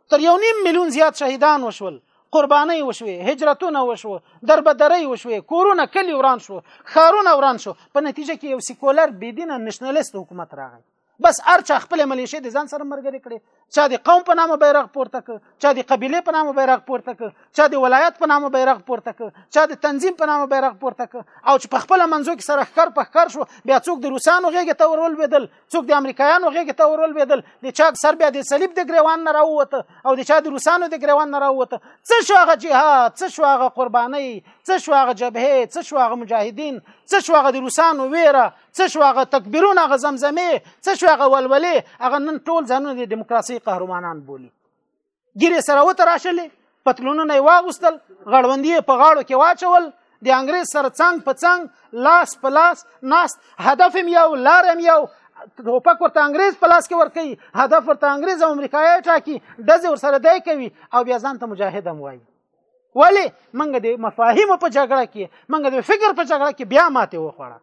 تر یو نیم میلیون زیات شهیدان وشول قرباني وشوي هجرتونه وشو دربدري وشوي کورونه کلی وران شو خارونه وران شو په نتیجه کې یو سیکولر بيدینه نشنلیست حکومت راغی بس ارچا خپل ملیشه د ځان سره مرګري کړي چا د قوم په نامه بیرغ پورته ک چا د قبيله په نامه بیرغ پورته ک چا د ولایت په نامه بیرغ پورته ک چا د تنظیم په نامه بیرغ پورته ک او چې په خپل منځو کې سره خر په خر شو بیا څوک د روسانو غیږه ته ورول بدل څوک د امریکایانو غېږې ته ورولوېدل د چا سر بیا د صلیب د ګریوان نه راووته او د چا د روسانو د ګریوان نه راووته څه شو هغه جهاد څه شو هغه قربانۍ څه شو هغه جبهې څه شو هغه مجاهدین څه شو هغه د روسانو ویره څه شو هغه تکبیرونه هغه زمزمې څه شو هغه ولولې هغه نن ټول ځانونه د دیموکراسۍ قهرمانان بولي ګیره سره وتراشلې پتلونونه یې واغوستل غړوندي یې په غاړو کې واچول د انګريز سره څنګ په څنګ لاس په لاس ناس هدف هم یو لار هم یو ټوپک ورته انګريز په لاس کې ورکوي هدف ورته انګريز او امریکایي ټاکي ډزې ورسره دی کوي او بیا ځان ته مجاهد هم وایي ولی منګه د مفاهیم په جګړه کې منګه د فکر په جګړه کې بیا ماته وخوړه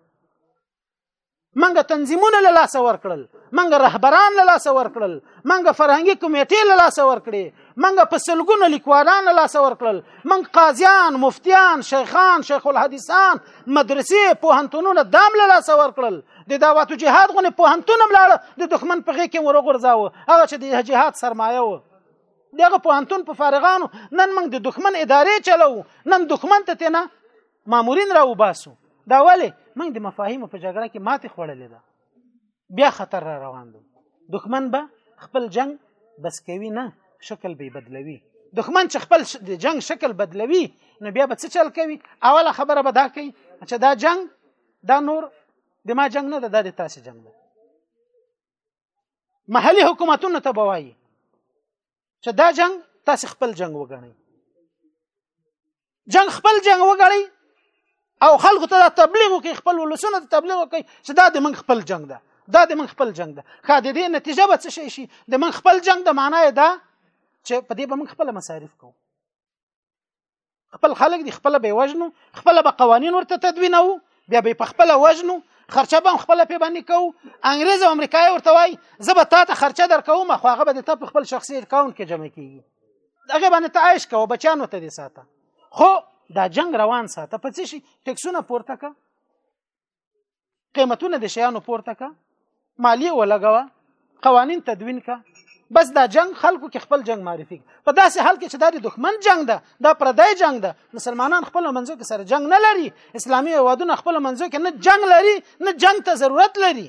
منګه تنظیمونه له لاسه ورکړل منګه رهبران له لاسه ورکړل منګه فرهنګي کمیټې له لاسه ورکړې منګه په سلګونو لیکوالان له لاسه ورکړل منګ قاضیان مفتیان شیخان شیخ الحدیثان مدرسې پوهنتونونه دام له لاسه ورکړل د دعوت جهاد غونې پوهنتون هم لاړ د دښمن په غې کې ورغورځاوه هغه چې د جهاد سرمایه و دغه پوهنتون په فارغانو نن موږ د دښمن ادارې چلو نن دښمن ته نه مامورین را وباسو دا ولی موږ د مفاهیمو په جګړه کې ماتې خوړلې ده بیا خطر را روان دی دښمن به خپل جنگ بس کوي نه شکل به بدلوي دښمن چې خپل د جنگ شکل بدلوي نو بیا به څه چل کوي اوله خبره به دا کوي چې دا جنگ دا نور د ما جنگ نه ده دا د تاسې جنگ ده محلي حکومتونو ته به وایي چې دا جنگ تاسو خپل جنگ وګڼئ جنگ خپل جنگ وګڼئ او خلکو ته دا تبلیغ وکړي خپل ولسونه ته تبلیغ وکړي چې دا د من خپل جنگ ده دا د من خپل جنگ ده خا د دې نتیجه به څه شي شي د من خپل جنگ د معنی دا چې په دې به من خپل مصارف کوو خپل خلک دي خپل به وژنو خپل به قوانين ورته تدوینو بیا به په خپل وژنو خرچه به خپل په باندې کو انګريز او امریکای ورته وای زه به تا ته خرچه درکوم خو هغه به ته په خپل شخصي اکاونټ کې جمع کیږي هغه باندې ته عايش کوه بچانو ته دې ساته خو دا جنگ روان ساته په څه شي ټیکسونه پورته کا قیمتونه د شیانو پورته کا مالی ولګوا قوانین تدوین کا بس دا جنگ خلکو کې خپل جنگ معرفي په داسې حال کې چې دا د دښمن جنگ ده دا پردای جنگ ده مسلمانان خپل منځو کې سره جنگ نه لري اسلامي هوادونه خپل منځو کې نه جنگ لري نه جنگ ته ضرورت لري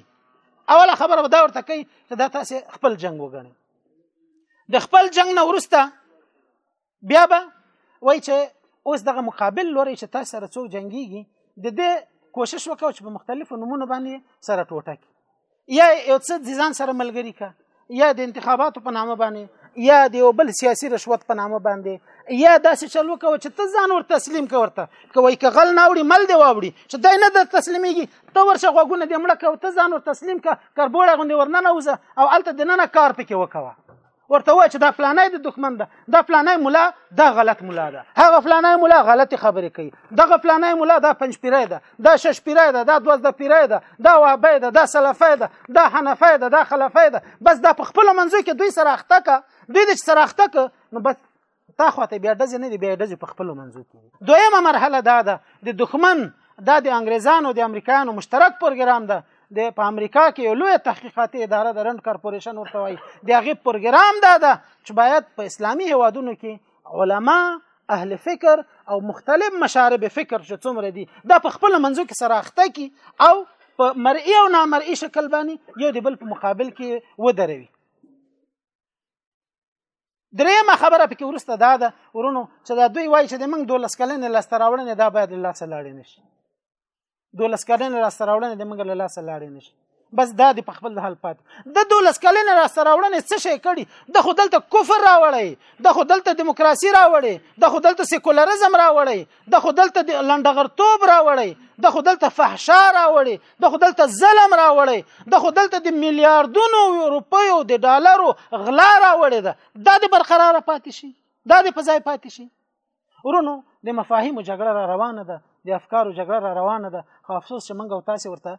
اوله خبره دا ورته کوي چې دا تاسو خپل جنگ وګڼي د خپل جنگ نه ورسته بیا به وای چې اوس دغه مقابل لوري چې تاسو سره څوک جنگيږي د دې کوشش وکاو چې په مختلفو نمونه باندې سره ټوټه کی یا یو څه ځان سره ملګری کا یا د انتخاباتو په نامه باندې یا د یو بل سیاسي رشوت په نامه باندې یا داسې چل وکوه چې ته ځان ور تسلیم که ورته کوي که غل نه وړي مل دی واوړي چې دی نه در تسلیمېږي ته ورشه غوږونه دې مړه که ته ځان ور تسلیم که کربوړه غوندې ورننه وځه او هلته دننه کار پکې وکوه ورته وای چې دا فلانای د دښمن ده دا فلانای مولا دا غلط مولا ده هغه فلانای مولا غلطي خبرې کوي دغه فلانای مولا دا پنځ پیرای ده دا شش پیرای ده دا دوزده پیرای ده دا وابه ده دا سلفای ده دا حنفای ده دا خلفای ده بس دا په خپل منځو کې دوی سره اخته کا دوی د سره اخته کا نو بس تا خواته بیا ډزې نه دي بیا ډزې په خپلو منځو کې دي دویمه مرحله دا ده د دښمن دا د انګریزانو د امریکایانو مشترک پروګرام ده د په امریکا کې یو لوی تحقیقاتي اداره د رند کارپوریشن ورته وایي د هغې پروګرام دا ده چې باید په اسلامي هیوادونو کې علما اهل فکر او مختلف مشارب فکر چې څومره دي دا په خپل منځو کې سره اخته کی او په مرئی او نامرئی شکل باندې یو د بل په مقابل کې ودروي درېمه خبره پکې ورسته دا ده ورونو چې دا دوی وایي چې د موږ دولس کلنې لاسته راوړنې دا باید له لاسه لاړې نه شي دولس کلنې لاسته راوړنې د موږ له لاسه لاړې نه شي بس دا د په خپل حال پات د دولس کلنې لاسته راوړنې څه شي کړي د خو دلته کفر راوړی د خو دلته دیموکراسي راوړی د خو دلته سیکولریزم راوړی د خو دلته د لنډغرتوب راوړی د خو دلته فحشا راوړی د خو دلته ظلم راوړی د خو دلته د میلیارډونو روپیو د ډالرو غلا راوړی ده دا د برقرار پاتې شي دا د فضای پاتې شي ورونو د مفاهیمو جګړه را روانه ده د افکارو جګړه را روانه ده خو افسوس چې موږ او تاسو ورته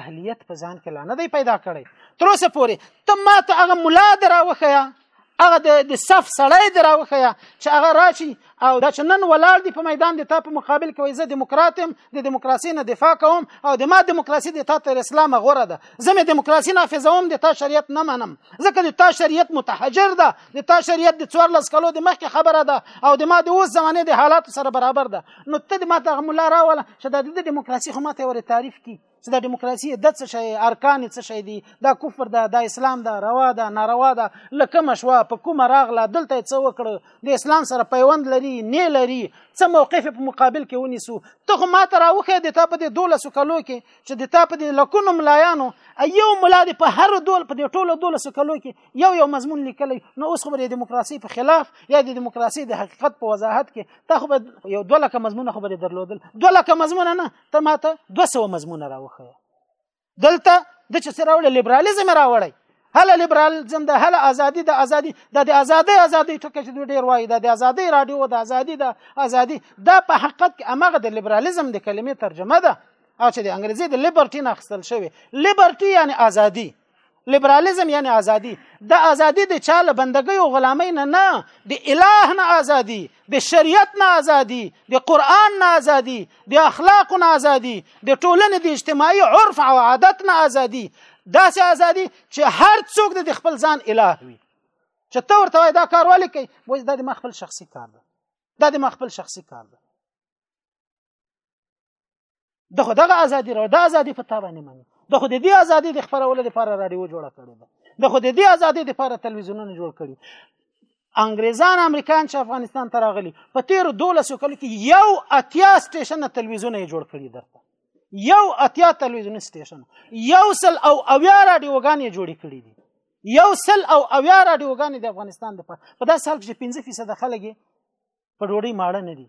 اهلیت په ځان کې لانه دی پیدا کړی تر اوسه پورې ته ماته هغه مولا دراوخیا هغه د د صف سړی دی راوخیا چې هغه راشي او دا چې نن ولاړ دی په میدان د تا په مقابل کې وایي زه دیموکرات یم د دیموکراسي نه دفاع کوم او د ما دیموکراسي د تا تر اسلامه غوره ده زه مې دیموکراسي نافذوم د تا شریعت نه منم ځکه د تا شریعت متحجر ده د تا شریعت د څوارلس کلو د مخکې خبره ده او د ما د اوس زمانې د حالاتو سره برابر ده نو ته د ما دغه ملا راوله چې د دې دیموکراسي خو ما ته ورې تعریف کړي چې دا دیموکراسي د څه شی ارکان څه شی دي دا کفر ده دا اسلام ده روا ده ناروا ده لکه مشوا په کومه راغله دلته څه وکړ د اسلام سره پیوند لري نه لري څه موقف په مقابل کې ونیسو ته خو ما ته راوخې د تا په دې دولسو کلو کې چې د تا په دې لکونو ملایانو یو ملا دې په هر دول په دې ټولو دولسو کلو کې یو یو مضمون لیکلی نو اوس خو به د دیموکراسي په خلاف یا د دیموکراسي د حقیقت په وضاحت کې تا خو به یو دوه لکه مضمونه خو به درلودل دوه لکه مضمونه نه ته ماته 200 مضمونه راوخیه دلته د چې سره وړ لیبرالیزم راوړی هله لیبرالیزم د هله ازادي د ازادي د ازادي ازادي ټکه چې دوی ډیر وایي د ازادي رادیو د ازادي د ازادي دا په حقیقت کې امغه د لیبرالیزم د کلمې ترجمه ده او چې د انګریزي د لیبرټي نه اخیستل شوی لیبرټي یعنی ازادي لیبرالیزم یعنی ازادي د ازادي د چا له بندګۍ او غلامۍ نه نه د الٰه نه ازادي د شریعت نه ازادي د قرآن نه ازادي د اخلاق نه ازادي د ټولنې د اجتماعي عرف او عادت نه ازادي داسې ازادي چې هر څوک د خپل ځان الٰه وي چې ته ورته وای دا کار ولې کوي وایي دا د ما خپل شخصي کار ده دا د ما خپل شخصي کار ده د خو دغه ازادي راو د ازادي په تابع نه مني د خو د دې ازادي د خبرولو لپاره رادیو جوړه کړې ده د خو د دې ازادي لپاره تلویزیونونه جوړ کړي انګریزان امریکایان چې افغانستان ته راغلي په تیر 12 کلو کې یو اتیا سټیشن تلویزیون یې جوړ کړی درته یو اتیا تلویزیون سټیشن یو سل او اویا رادیوګان یې جوړې کړې دي یو سل او اویا رادیوګان د افغانستان لپاره په داسې حال کې چې 15% خلک په ډوډۍ ماړه نه دي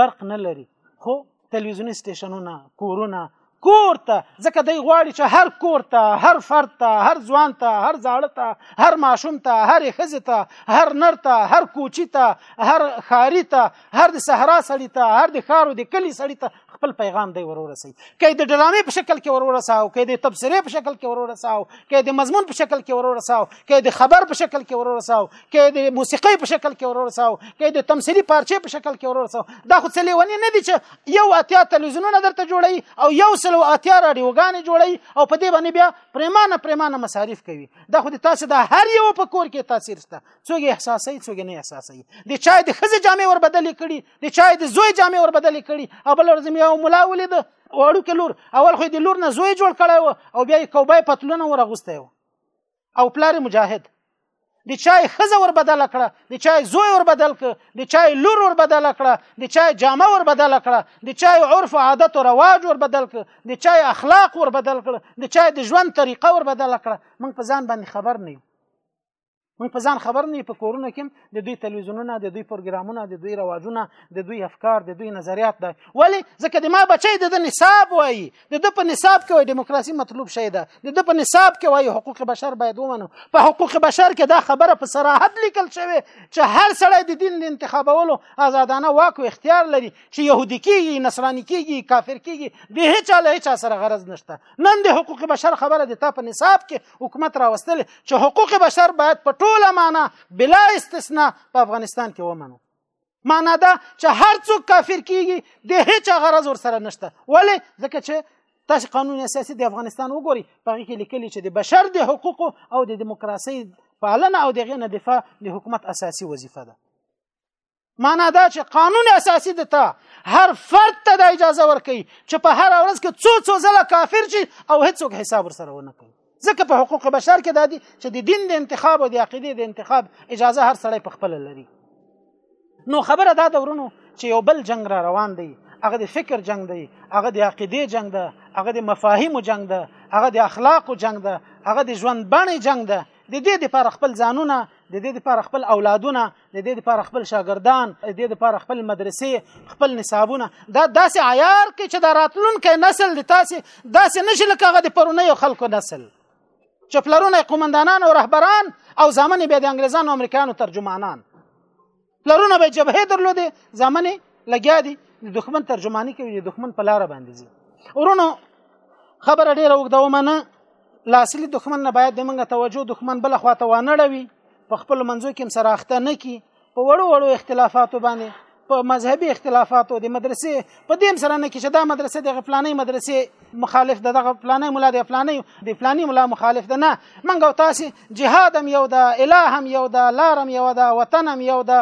برق نه لري خو تلویزیوني سټیشنونه کورونه کور ته ځکه دی غواړي چې هر کور ته هر فرد ته هر ځوان ته هر زاړه ته هر ماشوم ته هر ښځې ته هر نر ته هر کوچی ته هر ښاري ته هر د صحرا سړی ته هر د ښارو د کلی سړی ته خپل پیغام دی ورور سي کله د ډرامې په شکل کې ورور ساو کله د تبصره په شکل کې ورور ساو کله د مضمون په شکل کې ورور ساو کله د خبر په شکل کې ورور ساو کله د موسیقۍ په شکل کې ورور ساو کله د تمثيلي پارچې په شکل کې ورور ساو دا خو څلې ونی نه دي چې یو اتیا تلویزیونونه درته جوړي او یو سلو اتیا رادیوګانې جوړي او په دې باندې بیا پریمانه پریمانه مصارف کوي دا خو د تاسو د هر یو په کور کې تاثیر شته څوګ احساسي څوګ نه احساسي د چا د خزه جامې ور بدلې کړي د چای د زوی جامې ور بدلې کړي او بل ورځ یو ملا ولید وړو کې لور اول خو د لور نه زوی جوړ کړی و او بیا یې کوبای پتلونه ور اغوستی و او پلار مجاهد د چای خزه ور بدل کړه د چای زوی ور بدل کړه د چای لور ور بدل کړه د چای جامه ور بدل کړه د چای عرف او عادت او رواج ور بدل کړه د چای اخلاق ور بدل کړه د چای د ژوند طریقه ور بدل کړه موږ په ځان باندې خبر نه یو موږ په ځان خبر نه په کورونو کې د دوی تلویزیونونه د دوی پروګرامونه د دوی رواجونه د دوی افکار د دوی نظریات ده ولی ځکه د ما بچی د د نصاب وایي د د په نصاب کې وایي دیموکراسي مطلوب شی ده د د په نصاب کې وایي حقوق بشر باید ومنو په حقوق بشر کې دا خبره په صراحت لیکل شوی چې هر سړی د دین د انتخابولو آزادانه واک او اختیار لري چې يهودي کیږي نصراني کیږي کافر کیږي د هیڅ له هیڅ سره غرض نشته نن د حقوق بشر خبره د تا په نصاب کې حکومت راوستل چې حقوق بشر باید په ټوله معنا بلا استثنا په افغانستان کې ومنو معنا دا چې هر څوک کافر کیږي د هیڅ غرض ور سره نشته ولی ځکه چې تاسو قانون اساسي د افغانستان وګوري په هغه کې لیکلي چې د بشر د حقوقو او د دیموکراسي پالنه او دغه نه دفاع د حکومت اساسي وظیفه ده معنا دا چې قانون اساسي د تا هر فرد ته د اجازه ورکړي چې په هر ورځ کې څو څو ځله کافر شي او هیڅوک حساب ورسره ونه کوي ځکه په حقوق بشر کې دا دي چې د دین د انتخاب او د عقیدې د انتخاب اجازه هر سړی په خپل لري نو خبره دا د ورونو چې یو بل جنگ را روان دی هغه د فکر جنگ دی هغه د عقیدې جنگ ده هغه د مفاهیم جنگ ده هغه د اخلاق جنگ ده هغه د ژوند بڼې جنگ ده د دې لپاره خپل ځانونه د دې لپاره خپل اولادونه د دې لپاره خپل شاګردان د دې لپاره خپل مدرسې خپل نصابونه دا داسې عیار کې چې دا راتلونکي نسل د تاسو داسې نشي لکه هغه د پرونی خلکو نسل چې پلرونه قومندانان او رهبران او ځامن به د انګلیزانو او امریکایانو ترجمانان پلرونه به جبهه درلودې ځامن لګیا دي د دښمن ترجمانی کوي د دښمن په لار باندې ځي ورونو خبره ډیره وګدومه نه له اصلي دښمن نه باید د منګه توجه دښمن بل خواته وانه ړوي په خپل منځو کې سره اخته نه کی په وړو وړو اختلافاتو باندې په مذهبي اختلافاتو د مدرسې په دې سره نه کې چې دا مدرسې د غفلانې مدرسې مخالف د دغه فلانه مولا د فلانه د فلانه مولا مخالف ده نه منګ او تاسو جهاد هم یو ده الہ هم یو ده لارم یو ده وطن هم یو ده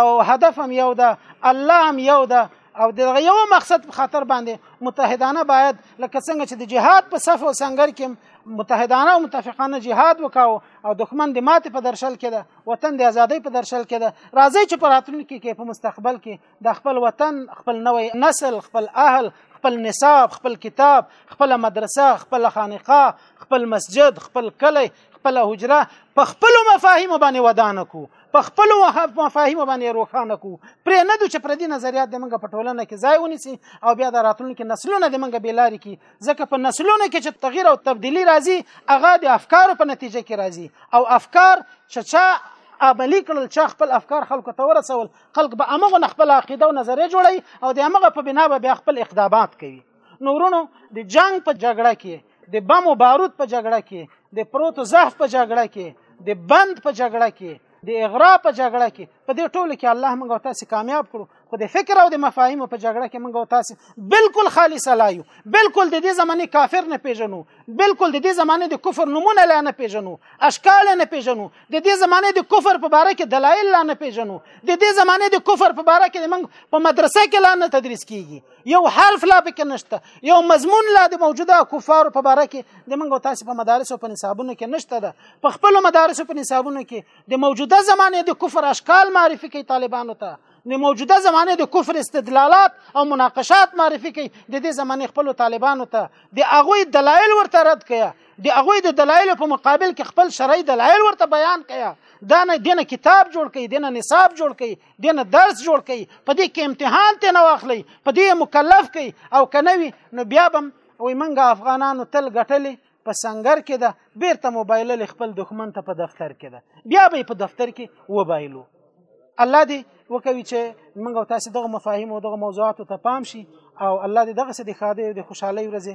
او هدف هم یو ده الله هم یو ده او دغه یو مقصد په خاطر باندې متحدانه باید لکه څنګه چې د جهاد په صف او سنگر کې متحدانه او متفقانه جهاد وکاو او دښمن د ماتې په درشل کې ده وطن د ازادۍ په درشل کې ده راځي چې په راتلونکي کې په مستقبل کې د خپل وطن خپل نوې نسل خپل اهل خپل نصاب خپل کتاب خپل مدرسه خپل خانقاه خپل مسجد خپل کلی خپل حجره په خپل مفاهیم باندې ودان کو په خپل مفاهیم باندې روښانه کو پرې نه دوی چې پر دې نظریات د منګه په ټولنه کې ځای ونیسي او بیا د راتلونکو نسلونو د منګه بیلاری کی ځکه په نسلونو کې چې تغییر او تبدیلی راځي هغه د افکارو په نتیجه کې راځي او افکار چې چا عملی کړل چې خپل افکار خلکو ته ورسول خلک به امغه خپل عقیده او نظریه جوړي او د امغه په بنا به خپل اقدامات کوي نو ورونو د جنگ په جګړه کې د بم او بارود په جګړه کې د پروت زهف په جګړه کې د بند په جګړه کې د اغرا په جګړه کې په دې ټولو کې الله موږ تاسو کامیاب کړو خو د فکر او د مفاهیم په جګړه کې موږ تاسو بالکل خالی سلایو بالکل د دې زمانه کافر نه پیژنو بالکل د دې زمانه د کفر نمونه لا نه پیژنو اشکال نه پیژنو د دې زمانه د کفر په باره کې دلایل لا نه پیژنو د دې زمانه د کفر په باره کې موږ په مدرسه کې لا نه تدریس کیږي یو حرف لا پکې نشته یو مضمون لا د موجوده کفارو په باره کې د منګو تاسو په مدارس او په نصابونو کې نشته ده په خپل مدارس او په نصابونو کې د موجوده زمانه د کفر اشکال معرفي کوي طالبانو ته د موجوده زمانه د کفر استدلالات او مناقشات معرفي کوي د دې زمانه خپل طالبانو ته د هغه دلایل ورته رد کړي د هغه د دلایل په مقابل کې خپل شرعي دلایل ورته بیان کړي دا نه دینه کتاب جوړ کړي دینه نصاب جوړ کړي دنه درس جوړ کړي په دې کې امتحان ته نه واخلي په دې مکلف کړي او کنوي نو بیا بم وي منګه افغانانو تل غټلې په سنگر کې ده بیرته موبایل له خپل دښمن ته په دفتر کې ده بیا به په دفتر کې وبایلو الله دې وکوي چې موږ تاسو دغه مفاهیم او دغه موضوعات ته پام شي او الله دې دغه څه د خاده او د خوشحالي ورځې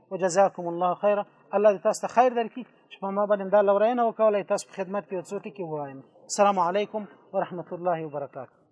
وجزاکم الله خیرا الله دې تاسو ته خیر درکړي چې په ما باندې دا لورینه وکولای تاسو په خدمت کې یو څه ټکي ووایم السلام علیکم ورحمت الله وبرکاته